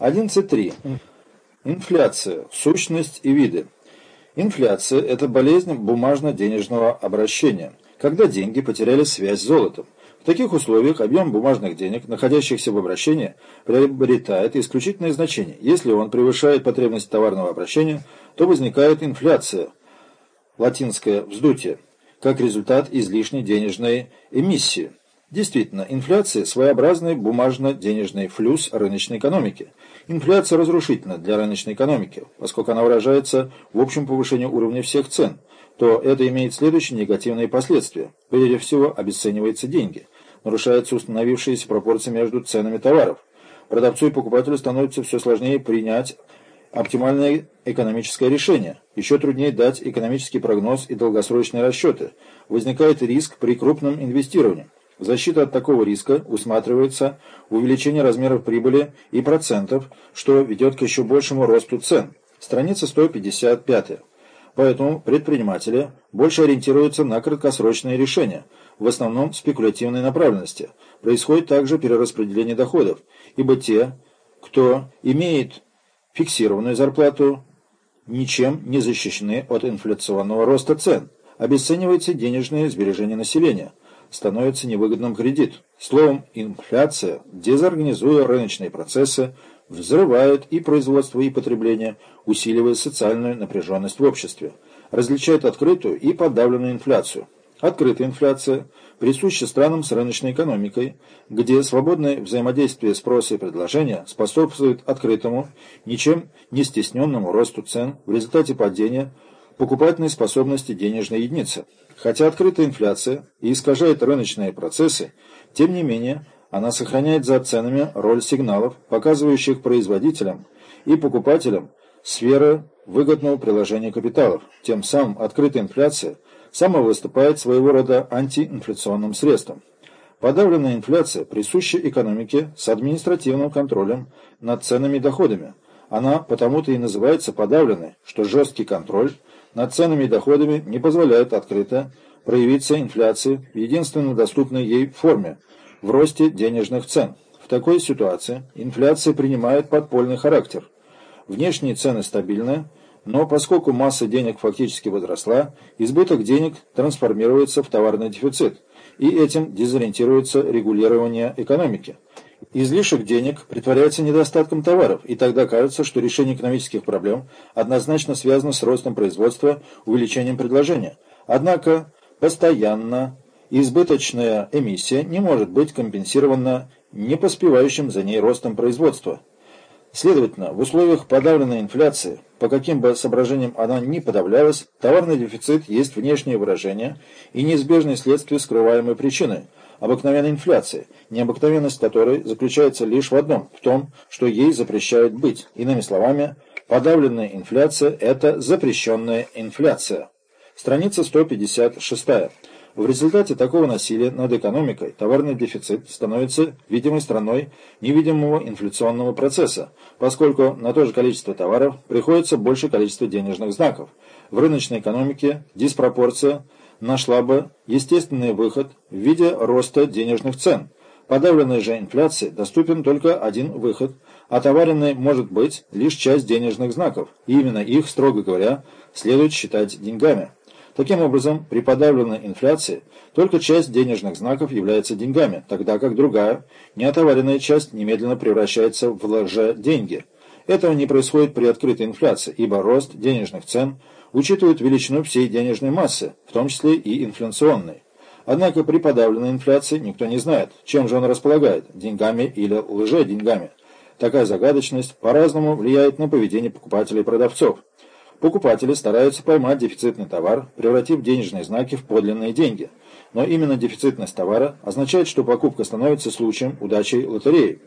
11.3. Инфляция. Сущность и виды. Инфляция – это болезнь бумажно-денежного обращения, когда деньги потеряли связь с золотом. В таких условиях объем бумажных денег, находящихся в обращении, приобретает исключительное значение. Если он превышает потребность товарного обращения, то возникает инфляция, латинское «вздутие», как результат излишней денежной эмиссии. Действительно, инфляция – своеобразный бумажно-денежный флюс рыночной экономики. Инфляция разрушительна для рыночной экономики, поскольку она выражается в общем повышении уровня всех цен, то это имеет следующие негативные последствия. Прежде всего, обесцениваются деньги, нарушается установившиеся пропорции между ценами товаров. Продавцу и покупателю становится все сложнее принять оптимальное экономическое решение. Еще труднее дать экономический прогноз и долгосрочные расчеты. Возникает риск при крупном инвестировании. Защита от такого риска усматривается увеличение размеров прибыли и процентов, что ведет к еще большему росту цен. Страница 155. Поэтому предприниматели больше ориентируются на краткосрочные решения, в основном спекулятивной направленности. Происходит также перераспределение доходов, ибо те, кто имеет фиксированную зарплату, ничем не защищены от инфляционного роста цен. Обесцениваются денежные сбережения населения – становится невыгодным кредит. Словом, инфляция, дезорганизуя рыночные процессы, взрывает и производство, и потребление, усиливая социальную напряженность в обществе, различает открытую и подавленную инфляцию. Открытая инфляция присуща странам с рыночной экономикой, где свободное взаимодействие спроса и предложения способствует открытому, ничем не стесненному росту цен в результате падения покупательной способности денежной единицы. Хотя открытая инфляция и искажает рыночные процессы, тем не менее она сохраняет за ценами роль сигналов, показывающих производителям и покупателям сферы выгодного приложения капиталов. Тем самым открытая инфляция сама выступает своего рода антиинфляционным средством. Подавленная инфляция присуща экономике с административным контролем над ценами и доходами. Она потому-то и называется подавленной, что жесткий контроль – над ценами и доходами не позволяет открыто проявиться инфляции в единственно доступной ей форме – в росте денежных цен. В такой ситуации инфляция принимает подпольный характер. Внешние цены стабильны, но поскольку масса денег фактически возросла, избыток денег трансформируется в товарный дефицит, и этим дезориентируется регулирование экономики. Излишек денег притворяется недостатком товаров, и тогда кажется, что решение экономических проблем однозначно связано с ростом производства, увеличением предложения. Однако постоянно избыточная эмиссия не может быть компенсирована не поспевающим за ней ростом производства. Следовательно, в условиях подавленной инфляции, по каким бы соображениям она ни подавлялась, товарный дефицит есть внешнее выражение и неизбежное следствие скрываемой причины – обыкновенной инфляции, необыкновенность которой заключается лишь в одном, в том, что ей запрещают быть. Иными словами, подавленная инфляция – это запрещенная инфляция. Страница 156. В результате такого насилия над экономикой товарный дефицит становится видимой стороной невидимого инфляционного процесса, поскольку на то же количество товаров приходится больше количество денежных знаков. В рыночной экономике диспропорция – нашла бы естественный выход в виде роста денежных цен. Подавленной же инфляции доступен только один выход, а товаренной может быть лишь часть денежных знаков, и именно их, строго говоря, следует считать деньгами. Таким образом, при подавленной инфляции только часть денежных знаков является деньгами, тогда как другая, неотоваренная часть немедленно превращается в лже-деньги. Этого не происходит при открытой инфляции, ибо рост денежных цен – учитывают величину всей денежной массы, в том числе и инфляционной. Однако при подавленной инфляции никто не знает, чем же он располагает – деньгами или лже-деньгами. Такая загадочность по-разному влияет на поведение покупателей и продавцов. Покупатели стараются поймать дефицитный товар, превратив денежные знаки в подлинные деньги. Но именно дефицитность товара означает, что покупка становится случаем удачей лотереи.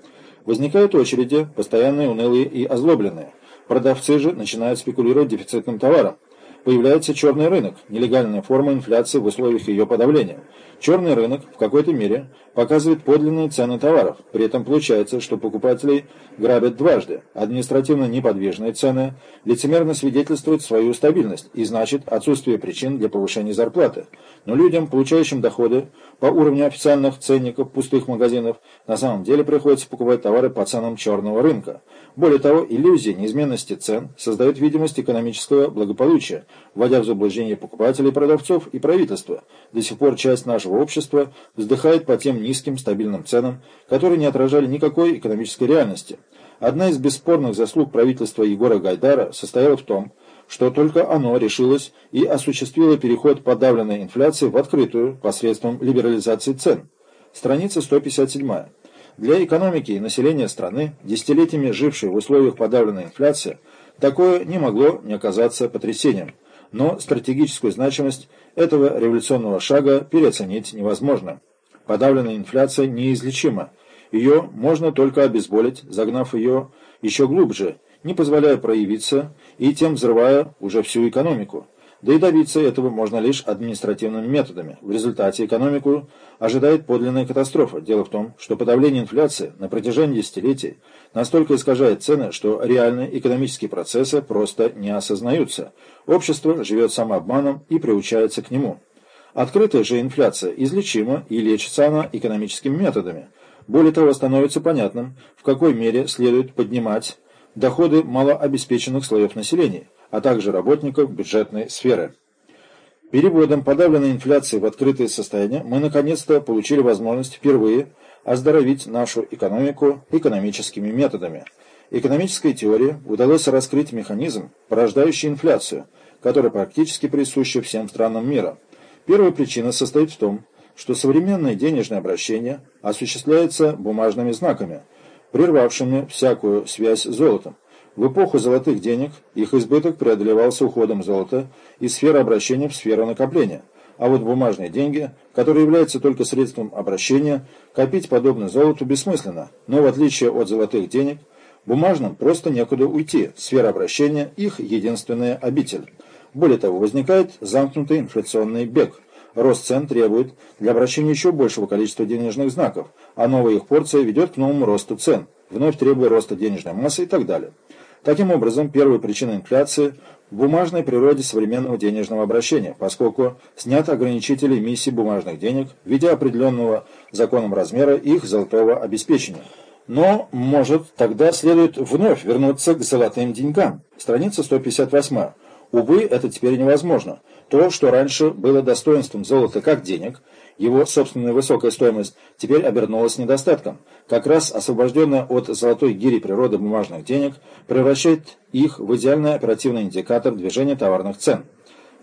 Возникают очереди, постоянные, унылые и озлобленные. Продавцы же начинают спекулировать дефицитным товаром появляется черный рынок, нелегальная форма инфляции в условиях ее подавления. Черный рынок в какой-то мере показывает подлинные цены товаров. При этом получается, что покупателей грабят дважды. Административно неподвижные цены лицемерно свидетельствуют свою стабильность и значит отсутствие причин для повышения зарплаты. Но людям, получающим доходы по уровню официальных ценников пустых магазинов, на самом деле приходится покупать товары по ценам черного рынка. Более того, иллюзия неизменности цен создает видимость экономического благополучия, вводя в заблуждение покупателей, продавцов и правительства. До сих пор часть нашего общества вздыхает по тем низким стабильным ценам, которые не отражали никакой экономической реальности. Одна из бесспорных заслуг правительства Егора Гайдара состояла в том, что только оно решилось и осуществило переход подавленной инфляции в открытую посредством либерализации цен. Страница 157. Для экономики и населения страны, десятилетиями жившей в условиях подавленной инфляции, такое не могло не оказаться потрясением. Но стратегическую значимость этого революционного шага переоценить невозможно. Подавленная инфляция неизлечима. Ее можно только обезболить, загнав ее еще глубже, не позволяя проявиться и тем взрывая уже всю экономику. Да и добиться этого можно лишь административными методами. В результате экономику ожидает подлинная катастрофа. Дело в том, что подавление инфляции на протяжении десятилетий настолько искажает цены, что реальные экономические процессы просто не осознаются. Общество живет самообманом и приучается к нему. Открытая же инфляция излечима и лечится она экономическими методами. Более того, становится понятным, в какой мере следует поднимать доходы малообеспеченных слоев населения, а также работников бюджетной сферы. Переводом подавленной инфляции в открытое состояние мы наконец-то получили возможность впервые оздоровить нашу экономику экономическими методами. Экономической теории удалось раскрыть механизм, порождающий инфляцию, которая практически присуща всем странам мира – Первая причина состоит в том, что современное денежное обращение осуществляется бумажными знаками, прервавшими всякую связь с золотом. В эпоху золотых денег их избыток преодолевался уходом золота из сферы обращения в сферу накопления. А вот бумажные деньги, которые являются только средством обращения, копить подобно золоту бессмысленно. Но в отличие от золотых денег, бумажным просто некуда уйти. Сфера обращения – их единственная обитель. Более того, возникает замкнутый инфляционный бег. Рост цен требует для обращения еще большего количества денежных знаков, а новая их порция ведет к новому росту цен, вновь требуя роста денежной массы и так далее. Таким образом, первая причина инфляции в бумажной природе современного денежного обращения, поскольку снят ограничители эмиссии бумажных денег в виде определенного законом размера их золотого обеспечения. Но, может, тогда следует вновь вернуться к золотым деньгам. Страница 158. Увы, это теперь невозможно. То, что раньше было достоинством золота как денег, его собственная высокая стоимость теперь обернулась недостатком. Как раз освобожденная от золотой гири природы бумажных денег превращает их в идеальный оперативный индикатор движения товарных цен.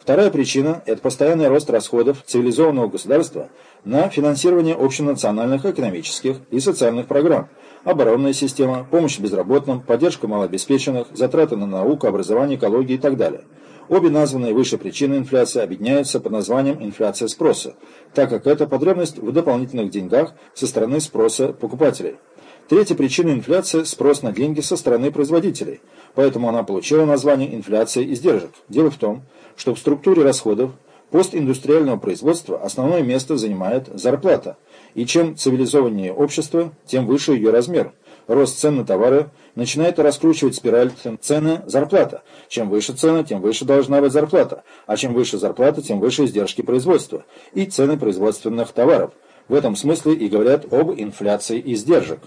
Вторая причина – это постоянный рост расходов цивилизованного государства на финансирование общенациональных экономических и социальных программ, оборонная система, помощь безработным, поддержка малообеспеченных, затраты на науку, образование, экологию и так далее – Обе названные выше причины инфляции объединяются под названием инфляция спроса, так как это потребность в дополнительных деньгах со стороны спроса покупателей. Третья причина инфляции – спрос на деньги со стороны производителей, поэтому она получила название инфляция издержек. Дело в том, что в структуре расходов постиндустриального производства основное место занимает зарплата, и чем цивилизованнее общество, тем выше ее размер – рост цен на товары начинает раскручивать спираль цены зарплата. Чем выше цены, тем выше должна быть зарплата, а чем выше зарплата, тем выше издержки производства и цены производственных товаров. В этом смысле и говорят об инфляции издержек.